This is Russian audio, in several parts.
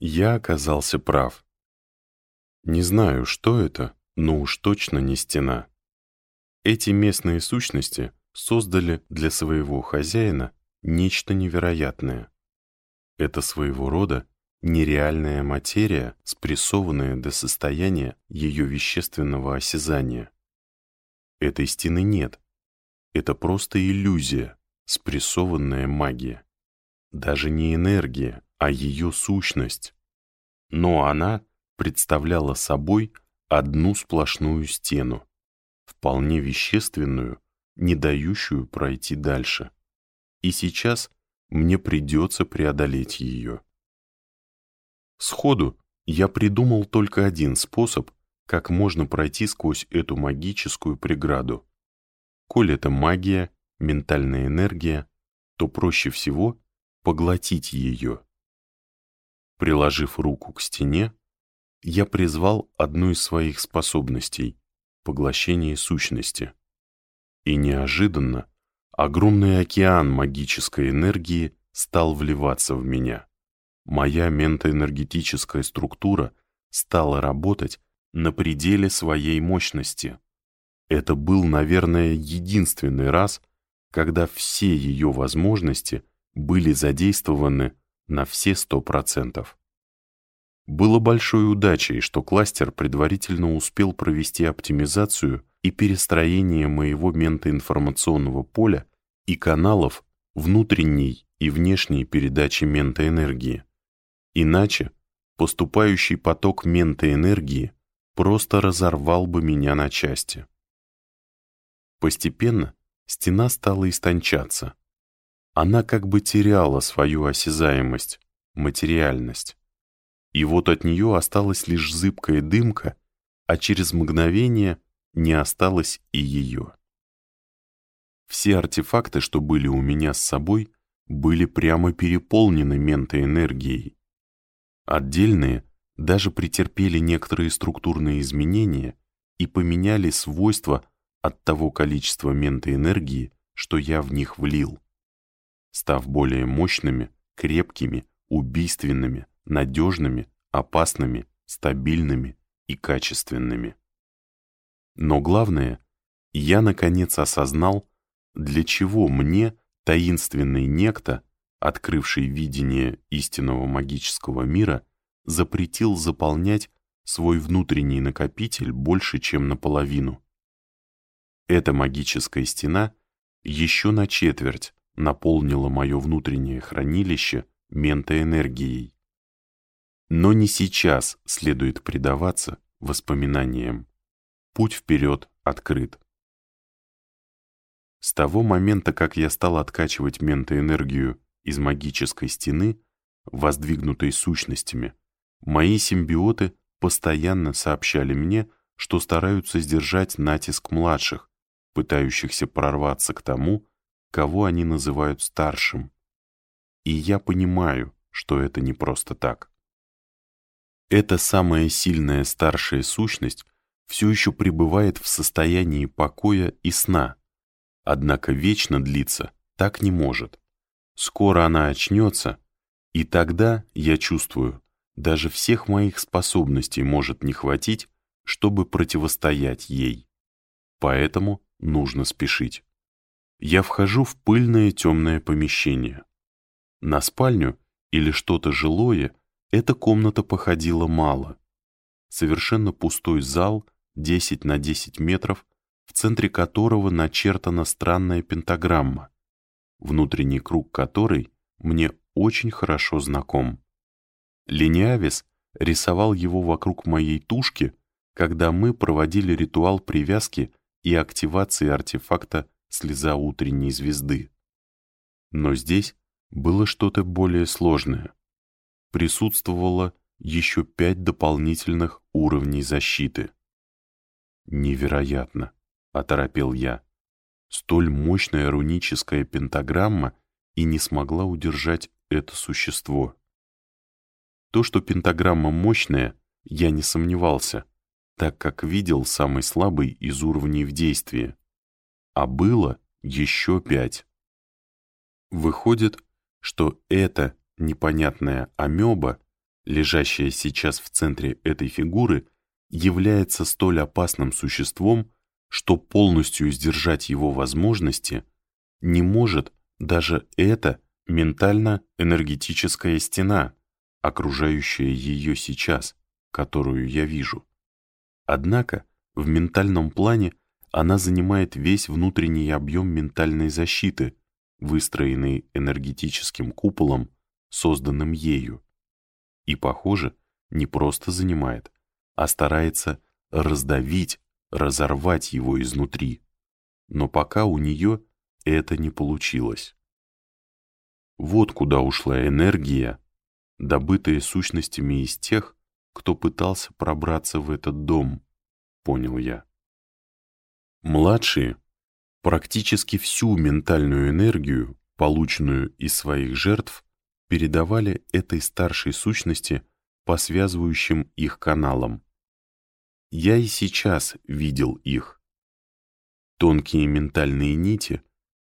Я оказался прав. Не знаю, что это, но уж точно не стена. Эти местные сущности создали для своего хозяина нечто невероятное. Это своего рода нереальная материя, спрессованная до состояния ее вещественного осязания. Этой стены нет. Это просто иллюзия, спрессованная магия. Даже не энергия, а ее сущность. Но она представляла собой одну сплошную стену, вполне вещественную, не дающую пройти дальше. И сейчас мне придется преодолеть ее. Сходу я придумал только один способ, как можно пройти сквозь эту магическую преграду. Коль это магия, ментальная энергия, то проще всего поглотить ее. Приложив руку к стене, я призвал одну из своих способностей — поглощение сущности. И неожиданно огромный океан магической энергии стал вливаться в меня. Моя ментоэнергетическая структура стала работать на пределе своей мощности. Это был, наверное, единственный раз, когда все ее возможности были задействованы на все 100%. Было большой удачей, что кластер предварительно успел провести оптимизацию и перестроение моего ментоинформационного поля и каналов внутренней и внешней передачи ментоэнергии. Иначе поступающий поток ментоэнергии просто разорвал бы меня на части. Постепенно стена стала истончаться, она как бы теряла свою осязаемость, материальность. И вот от нее осталась лишь зыбкая дымка, а через мгновение не осталось и ее. Все артефакты, что были у меня с собой, были прямо переполнены ментоэнергией. Отдельные даже претерпели некоторые структурные изменения и поменяли свойства от того количества ментоэнергии, что я в них влил став более мощными, крепкими, убийственными, надежными, опасными, стабильными и качественными. Но главное, я наконец осознал, для чего мне таинственный некто, открывший видение истинного магического мира, запретил заполнять свой внутренний накопитель больше, чем наполовину. Эта магическая стена еще на четверть наполнило мое внутреннее хранилище ментоэнергией. Но не сейчас следует предаваться воспоминаниям. Путь вперед открыт. С того момента, как я стал откачивать ментоэнергию из магической стены, воздвигнутой сущностями, мои симбиоты постоянно сообщали мне, что стараются сдержать натиск младших, пытающихся прорваться к тому, кого они называют старшим. И я понимаю, что это не просто так. Эта самая сильная старшая сущность все еще пребывает в состоянии покоя и сна, однако вечно длиться так не может. Скоро она очнется, и тогда, я чувствую, даже всех моих способностей может не хватить, чтобы противостоять ей. Поэтому нужно спешить я вхожу в пыльное темное помещение. На спальню или что-то жилое эта комната походила мало. Совершенно пустой зал 10 на 10 метров, в центре которого начертана странная пентаграмма, внутренний круг которой мне очень хорошо знаком. Лениавис рисовал его вокруг моей тушки, когда мы проводили ритуал привязки и активации артефакта слеза утренней звезды. Но здесь было что-то более сложное. Присутствовало еще пять дополнительных уровней защиты. «Невероятно!» — оторопел я. Столь мощная руническая пентаграмма и не смогла удержать это существо. То, что пентаграмма мощная, я не сомневался, так как видел самый слабый из уровней в действии а было еще пять. Выходит, что эта непонятная амеба лежащее сейчас в центре этой фигуры, является столь опасным существом, что полностью сдержать его возможности не может даже эта ментально-энергетическая стена, окружающая ее сейчас, которую я вижу. Однако в ментальном плане она занимает весь внутренний объем ментальной защиты, выстроенный энергетическим куполом, созданным ею. И, похоже, не просто занимает, а старается раздавить, разорвать его изнутри. Но пока у нее это не получилось. Вот куда ушла энергия, добытая сущностями из тех, кто пытался пробраться в этот дом, понял я. Младшие практически всю ментальную энергию, полученную из своих жертв, передавали этой старшей сущности по связывающим их каналам. Я и сейчас видел их. Тонкие ментальные нити,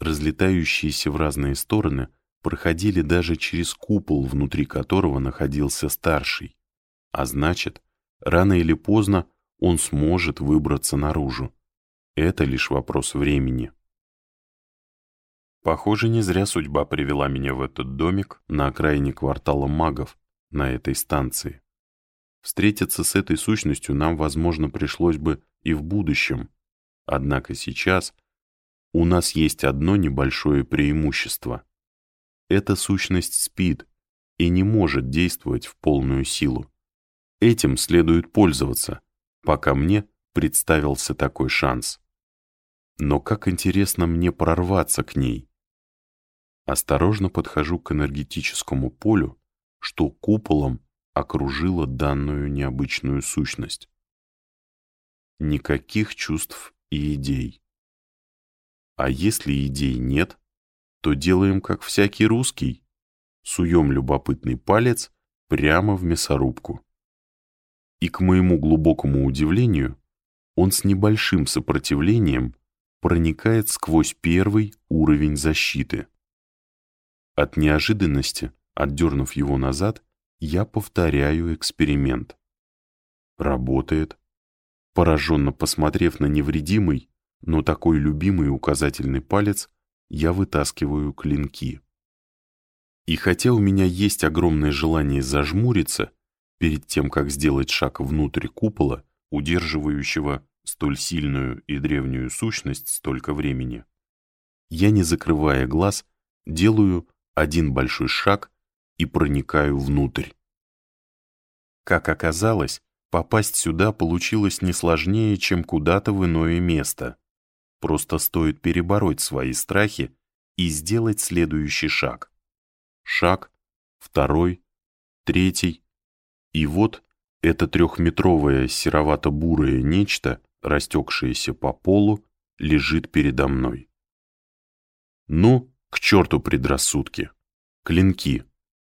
разлетающиеся в разные стороны, проходили даже через купол, внутри которого находился старший. А значит, рано или поздно он сможет выбраться наружу. Это лишь вопрос времени. Похоже, не зря судьба привела меня в этот домик на окраине квартала магов на этой станции. Встретиться с этой сущностью нам, возможно, пришлось бы и в будущем. Однако сейчас у нас есть одно небольшое преимущество. Эта сущность спит и не может действовать в полную силу. Этим следует пользоваться, пока мне представился такой шанс. Но как интересно мне прорваться к ней. Осторожно подхожу к энергетическому полю, что куполом окружило данную необычную сущность. Никаких чувств и идей. А если идей нет, то делаем как всякий русский. Суем любопытный палец прямо в мясорубку. И к моему глубокому удивлению, он с небольшим сопротивлением проникает сквозь первый уровень защиты. От неожиданности, отдернув его назад, я повторяю эксперимент. Работает. Пораженно посмотрев на невредимый, но такой любимый указательный палец, я вытаскиваю клинки. И хотя у меня есть огромное желание зажмуриться перед тем, как сделать шаг внутрь купола, удерживающего столь сильную и древнюю сущность столько времени. Я, не закрывая глаз, делаю один большой шаг и проникаю внутрь. Как оказалось, попасть сюда получилось не сложнее, чем куда-то в иное место. Просто стоит перебороть свои страхи и сделать следующий шаг. Шаг, второй, третий. И вот это трехметровое серовато-бурое нечто растекшееся по полу, лежит передо мной. Ну, к черту предрассудки. Клинки.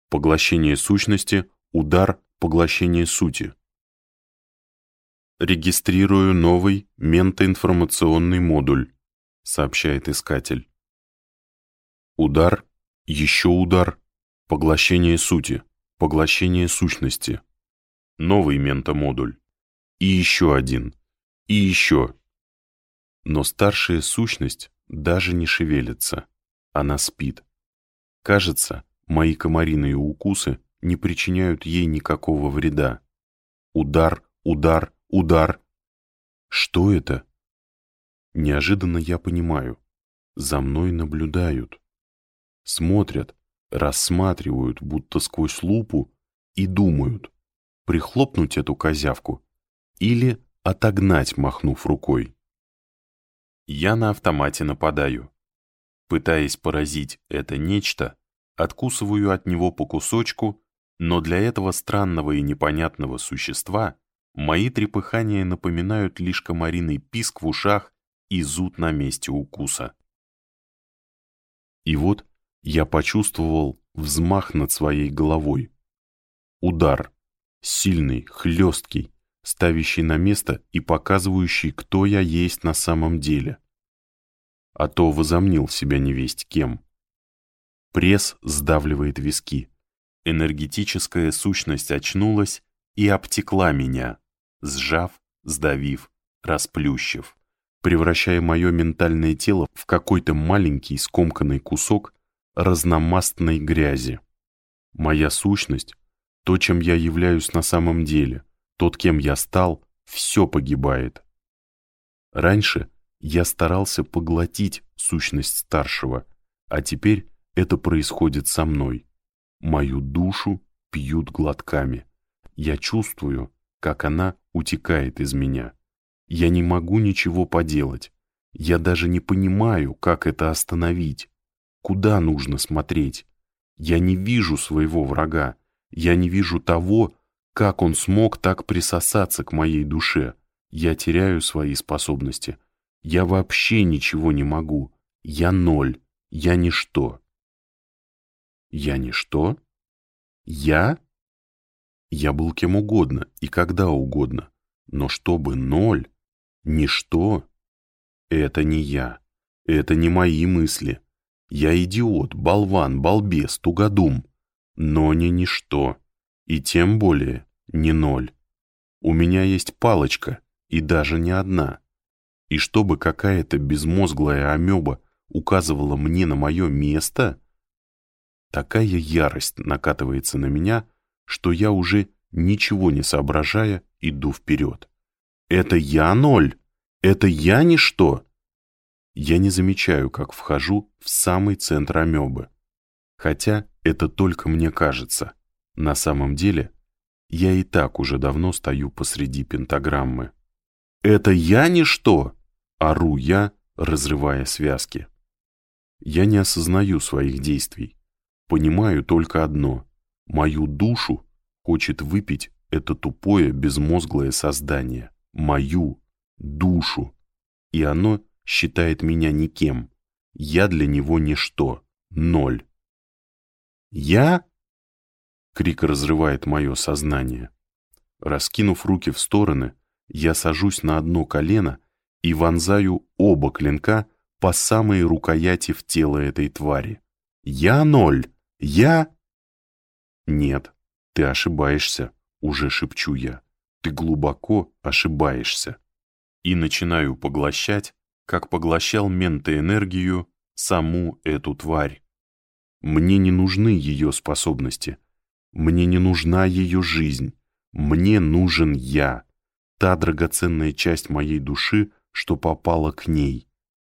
Поглощение сущности, удар, поглощение сути. «Регистрирую новый ментоинформационный модуль», — сообщает искатель. Удар, еще удар, поглощение сути, поглощение сущности. Новый ментомодуль. И еще один, и еще. Но старшая сущность даже не шевелится. Она спит. Кажется, мои комариные укусы не причиняют ей никакого вреда. Удар, удар, удар. Что это? Неожиданно я понимаю. За мной наблюдают. Смотрят, рассматривают, будто сквозь лупу, и думают, прихлопнуть эту козявку или отогнать, махнув рукой. Я на автомате нападаю. Пытаясь поразить это нечто, откусываю от него по кусочку, но для этого странного и непонятного существа мои трепыхания напоминают лишь комариный писк в ушах и зуд на месте укуса. И вот я почувствовал взмах над своей головой. Удар. Сильный, хлесткий, ставящий на место и показывающий, кто я есть на самом деле. А то возомнил себя невесть кем. Пресс сдавливает виски, Энергетическая сущность очнулась и обтекла меня, сжав, сдавив, расплющив, превращая мое ментальное тело в какой-то маленький скомканный кусок разномастной грязи. Моя сущность, то, чем я являюсь на самом деле, тот, кем я стал, все погибает. Раньше я старался поглотить сущность старшего, а теперь это происходит со мной. Мою душу пьют глотками. Я чувствую, как она утекает из меня. Я не могу ничего поделать. Я даже не понимаю, как это остановить. Куда нужно смотреть? Я не вижу своего врага. Я не вижу того, как он смог так присосаться к моей душе. Я теряю свои способности. Я вообще ничего не могу. Я ноль. Я ничто. Я ничто? Я? Я был кем угодно и когда угодно. Но чтобы ноль, ничто, это не я. Это не мои мысли. Я идиот, болван, балбес, тугодум, но не ничто, и тем более не ноль. У меня есть палочка, и даже не одна. И чтобы какая-то безмозглая амеба указывала мне на мое место, такая ярость накатывается на меня, что я уже, ничего не соображая, иду вперед. Это я ноль? Это я ничто? Я не замечаю, как вхожу в самый центр амебы. Хотя это только мне кажется. На самом деле, я и так уже давно стою посреди пентаграммы. «Это я ничто!» — ору я, разрывая связки. Я не осознаю своих действий. Понимаю только одно. Мою душу хочет выпить это тупое безмозглое создание. Мою душу. И оно считает меня никем. Я для него ничто, ноль. «Я?» — крик разрывает мое сознание. Раскинув руки в стороны, я сажусь на одно колено и вонзаю оба клинка по самой рукояти в тело этой твари. «Я ноль! Я...» «Нет, ты ошибаешься», — уже шепчу я. «Ты глубоко ошибаешься». И начинаю поглощать как поглощал ментоэнергию саму эту тварь. Мне не нужны ее способности. Мне не нужна ее жизнь. Мне нужен я, та драгоценная часть моей души, что попала к ней.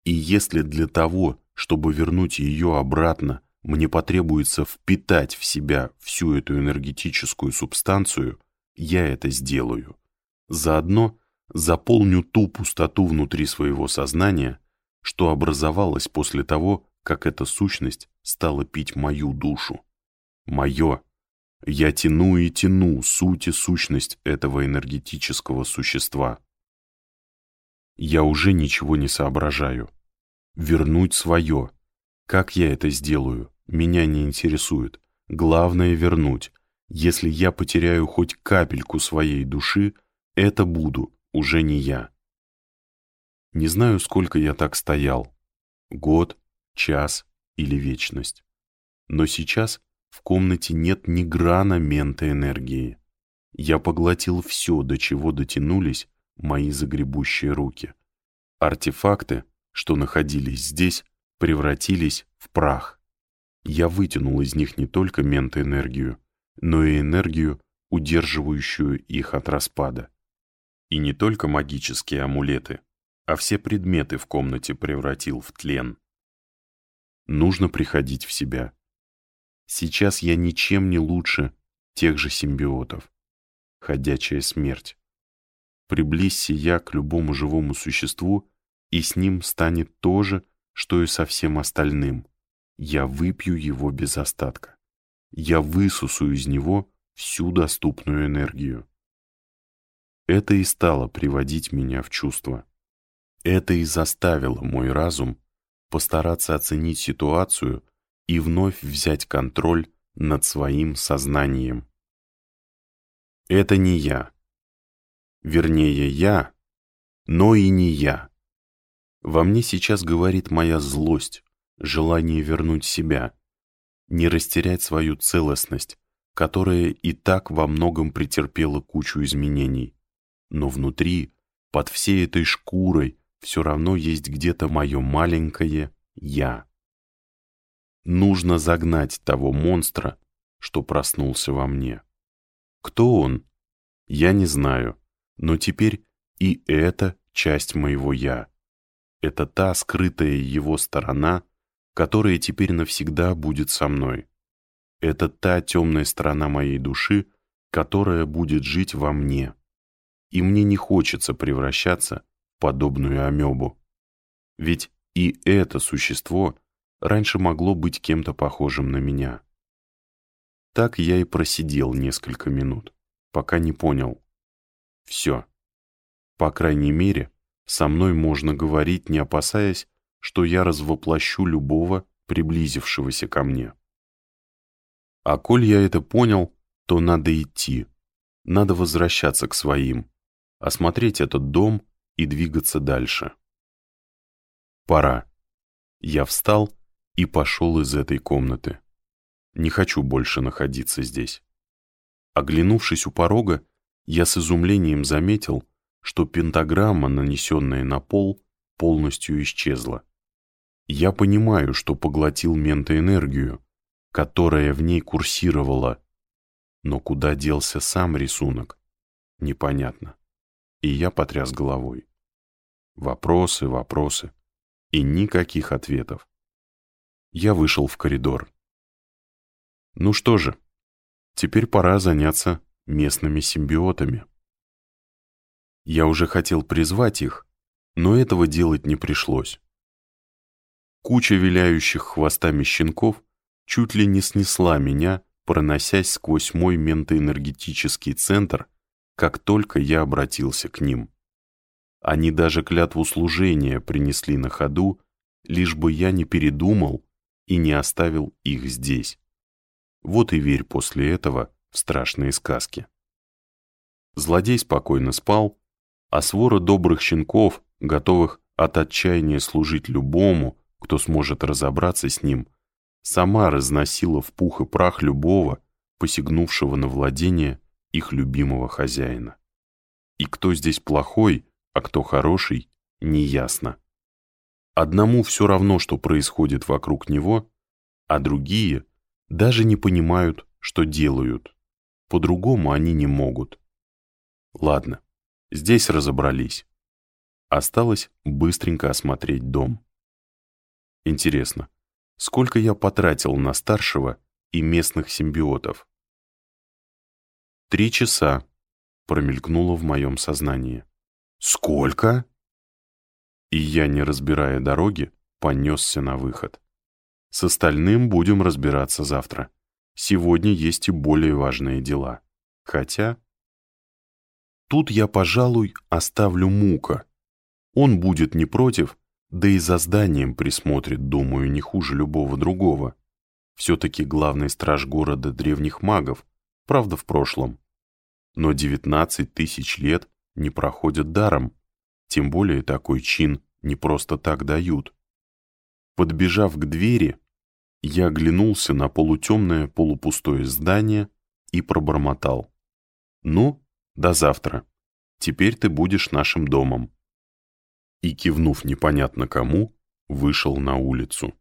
И если для того, чтобы вернуть ее обратно, мне потребуется впитать в себя всю эту энергетическую субстанцию, я это сделаю. Заодно заполню ту пустоту внутри своего сознания, что образовалась после того, как эта сущность стала пить мою душу. Мое. Я тяну и тяну суть и сущность этого энергетического существа. Я уже ничего не соображаю. Вернуть свое. Как я это сделаю, меня не интересует. Главное — вернуть. Если я потеряю хоть капельку своей души, это буду уже не я. Не знаю, сколько я так стоял. Год, час или вечность. Но сейчас в комнате нет ни грана мента энергии. Я поглотил все, до чего дотянулись мои загребущие руки. Артефакты, что находились здесь, превратились в прах. Я вытянул из них не только ментоэнергию, но и энергию, удерживающую их от распада. И не только магические амулеты, а все предметы в комнате превратил в тлен. Нужно приходить в себя. Сейчас я ничем не лучше тех же симбиотов. Ходячая смерть. Приблизься я к любому живому существу, и с ним станет то же, что и со всем остальным. Я выпью его без остатка. Я высусу из него всю доступную энергию. Это и стало приводить меня в чувство. Это и заставило мой разум постараться оценить ситуацию и вновь взять контроль над своим сознанием. Это не я. Вернее, я, но и не я. Во мне сейчас говорит моя злость, желание вернуть себя, не растерять свою целостность, которое и так во многом претерпело кучу изменений. Но внутри, под всей этой шкурой, все равно есть где-то мое маленькое «я». Нужно загнать того монстра, что проснулся во мне. Кто он? Я не знаю, но теперь и это часть моего «я». Это та скрытая его сторона, которая теперь навсегда будет со мной. Это та темная сторона моей души, которая будет жить во мне. И мне не хочется превращаться в подобную амебу. Ведь и это существо раньше могло быть кем-то похожим на меня. Так я и просидел несколько минут, пока не понял. Все. По крайней мере, со мной можно говорить, не опасаясь, что я развоплощу любого, приблизившегося ко мне. А коль я это понял, то надо идти. Надо возвращаться к своим, осмотреть этот дом и двигаться дальше. Пора. Я встал и пошел из этой комнаты. Не хочу больше находиться здесь. Оглянувшись у порога, я с изумлением заметил, что пентаграмма, нанесенная на пол, полностью исчезла. Я понимаю, что поглотил ментоэнергию, которая в ней курсировала. Но куда делся сам рисунок? Непонятно. И я потряс головой. Вопросы, вопросы. И никаких ответов. Я вышел в коридор. Ну что же, теперь пора заняться местными симбиотами. Я уже хотел призвать их, но этого делать не пришлось. Куча виляющих хвостами щенков чуть ли не снесла меня, проносясь сквозь мой ментоэнергетический центр, как только я обратился к ним. Они даже клятву служения принесли на ходу, лишь бы я не передумал и не оставил их здесь. Вот и верь после этого в страшные сказки. Злодей спокойно спал, а свора добрых щенков, готовых от отчаяния служить любому, кто сможет разобраться с ним, сама разносила в пух и прах любого, посягнувшего на владение их любимого хозяина. И кто здесь плохой, а кто хороший, неясно. Одному все равно, что происходит вокруг него, а другие даже не понимают, что делают. По-другому они не могут. Ладно, здесь разобрались. Осталось быстренько осмотреть дом. Интересно, сколько я потратил на старшего и местных симбиотов. «Три часа», — промелькнуло в моем сознании. «Сколько?» И я, не разбирая дороги, понесся на выход. С остальным будем разбираться завтра. Сегодня есть и более важные дела. Хотя... Тут я, пожалуй, оставлю Мука. Он будет не против, да и за зданием присмотрит, думаю, не хуже любого другого. Все-таки главный страж города древних магов, правда, в прошлом. Но 19 тысяч лет не проходят даром, тем более такой чин не просто так дают. Подбежав к двери, я оглянулся на полутемное полупустое здание и пробормотал. «Ну, до завтра. Теперь ты будешь нашим домом» и, кивнув непонятно кому, вышел на улицу.